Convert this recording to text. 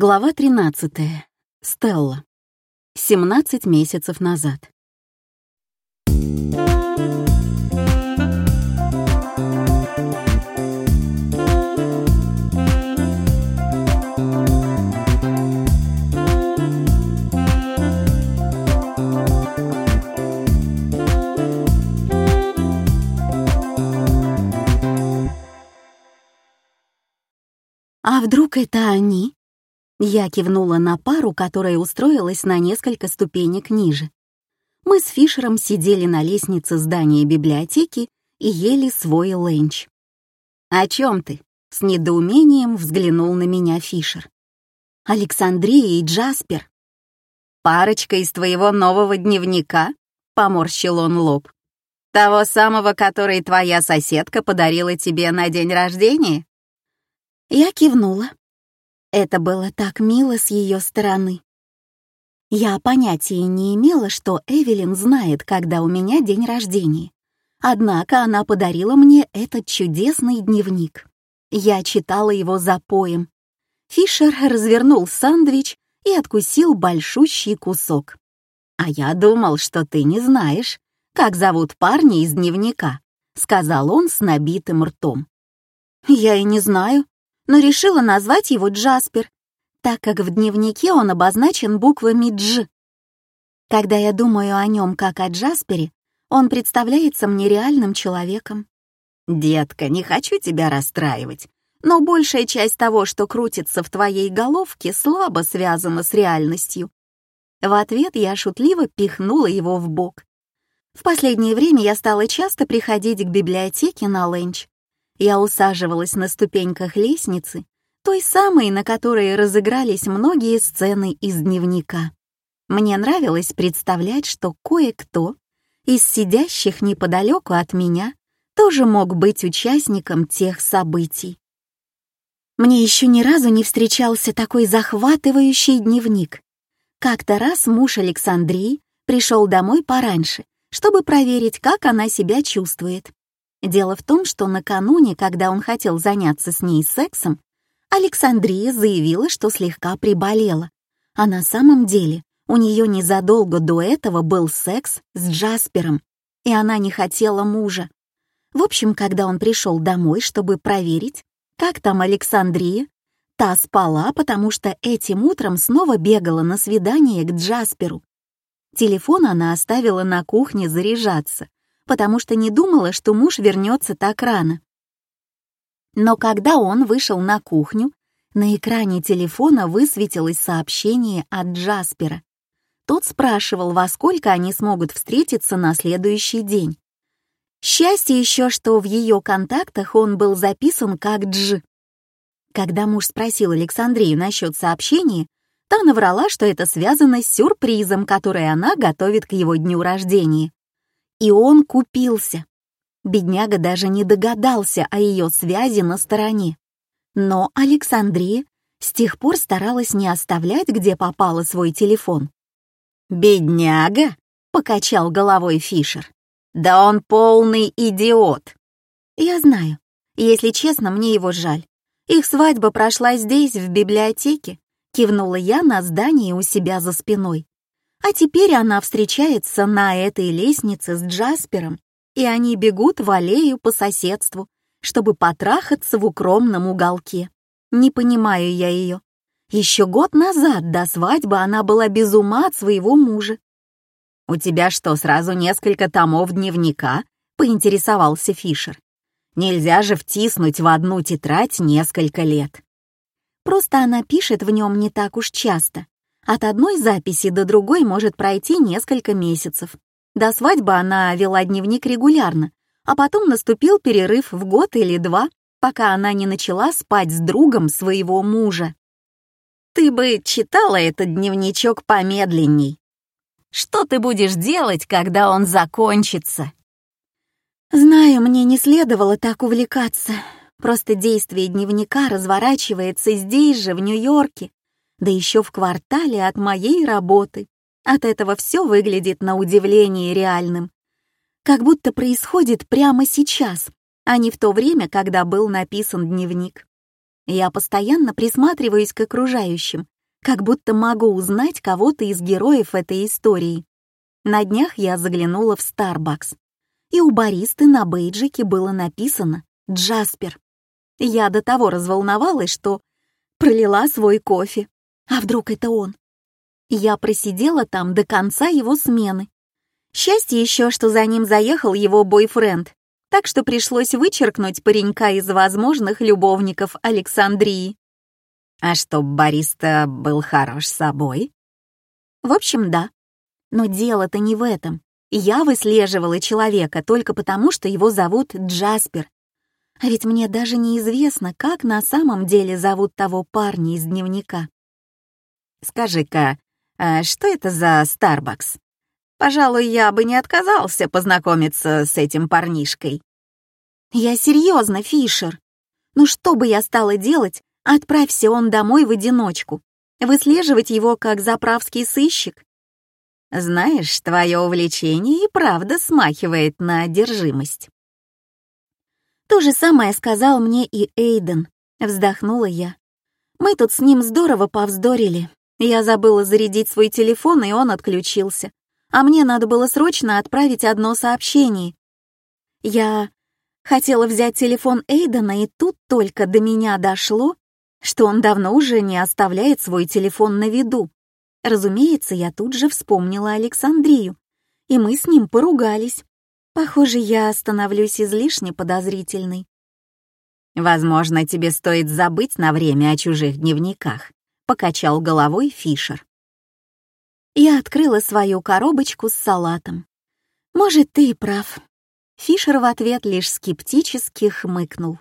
Глава 13. Стелла. 17 месяцев назад. «А вдруг это они?» Я кивнула на пару, которая устроилась на несколько ступенек ниже. Мы с Фишером сидели на лестнице здания библиотеки и ели свой ленч. «О чем ты?» — с недоумением взглянул на меня Фишер. «Александрия и Джаспер». «Парочка из твоего нового дневника?» — поморщил он лоб. «Того самого, который твоя соседка подарила тебе на день рождения?» Я кивнула. Это было так мило с ее стороны. Я понятия не имела, что Эвелин знает, когда у меня день рождения. Однако она подарила мне этот чудесный дневник. Я читала его за поем. Фишер развернул сэндвич и откусил большущий кусок. «А я думал, что ты не знаешь, как зовут парня из дневника», — сказал он с набитым ртом. «Я и не знаю», но решила назвать его Джаспер, так как в дневнике он обозначен буквами «Дж». Когда я думаю о нем как о Джаспере, он представляется мне реальным человеком. «Детка, не хочу тебя расстраивать, но большая часть того, что крутится в твоей головке, слабо связана с реальностью». В ответ я шутливо пихнула его в бок. В последнее время я стала часто приходить к библиотеке на ленч, я усаживалась на ступеньках лестницы, той самой, на которой разыгрались многие сцены из дневника. Мне нравилось представлять, что кое-кто из сидящих неподалеку от меня тоже мог быть участником тех событий. Мне еще ни разу не встречался такой захватывающий дневник. Как-то раз муж Александрии пришел домой пораньше, чтобы проверить, как она себя чувствует. Дело в том, что накануне, когда он хотел заняться с ней сексом, Александрия заявила, что слегка приболела, а на самом деле у нее незадолго до этого был секс с Джаспером, и она не хотела мужа. В общем, когда он пришел домой, чтобы проверить, как там Александрия, та спала, потому что этим утром снова бегала на свидание к Джасперу. Телефон она оставила на кухне заряжаться, потому что не думала, что муж вернется так рано. Но когда он вышел на кухню, на экране телефона высветилось сообщение от Джаспера. Тот спрашивал, во сколько они смогут встретиться на следующий день. Счастье еще, что в ее контактах он был записан как Дж. Когда муж спросил Александрию насчет сообщения, та наврала, что это связано с сюрпризом, который она готовит к его дню рождения. И он купился. Бедняга даже не догадался о ее связи на стороне. Но Александрия с тех пор старалась не оставлять, где попало свой телефон. «Бедняга?» — покачал головой Фишер. «Да он полный идиот!» «Я знаю. Если честно, мне его жаль. Их свадьба прошла здесь, в библиотеке», — кивнула я на здание у себя за спиной. А теперь она встречается на этой лестнице с Джаспером, и они бегут в аллею по соседству, чтобы потрахаться в укромном уголке. Не понимаю я ее. Еще год назад до свадьбы она была без ума от своего мужа. «У тебя что, сразу несколько томов дневника?» — поинтересовался Фишер. «Нельзя же втиснуть в одну тетрадь несколько лет». Просто она пишет в нем не так уж часто, от одной записи до другой может пройти несколько месяцев. До свадьбы она вела дневник регулярно, а потом наступил перерыв в год или два, пока она не начала спать с другом своего мужа. Ты бы читала этот дневничок помедленней. Что ты будешь делать, когда он закончится? Знаю, мне не следовало так увлекаться. Просто действие дневника разворачивается здесь же, в Нью-Йорке, да еще в квартале от моей работы. От этого все выглядит на удивление реальным. Как будто происходит прямо сейчас, а не в то время, когда был написан дневник. Я постоянно присматриваюсь к окружающим, как будто могу узнать кого-то из героев этой истории. На днях я заглянула в Starbucks, и у баристы на бейджике было написано «Джаспер». Я до того разволновалась, что пролила свой кофе. А вдруг это он? Я просидела там до конца его смены. Счастье еще, что за ним заехал его бойфренд, так что пришлось вычеркнуть паренька из возможных любовников Александрии. А чтоб бариста был хорош собой? В общем, да. Но дело-то не в этом. Я выслеживала человека только потому, что его зовут Джаспер. А ведь мне даже неизвестно, как на самом деле зовут того парня из дневника. Скажи-ка, а что это за Старбакс? Пожалуй, я бы не отказался познакомиться с этим парнишкой. Я серьезно, Фишер. Ну что бы я стала делать, отправься он домой в одиночку. Выслеживать его как заправский сыщик? Знаешь, твое увлечение и правда смахивает на одержимость. То же самое сказал мне и Эйден, вздохнула я. Мы тут с ним здорово повздорили. Я забыла зарядить свой телефон, и он отключился а мне надо было срочно отправить одно сообщение. Я хотела взять телефон Эйдена, и тут только до меня дошло, что он давно уже не оставляет свой телефон на виду. Разумеется, я тут же вспомнила Александрию, и мы с ним поругались. Похоже, я становлюсь излишне подозрительной. «Возможно, тебе стоит забыть на время о чужих дневниках», — покачал головой Фишер. Я открыла свою коробочку с салатом. «Может, ты и прав». Фишер в ответ лишь скептически хмыкнул.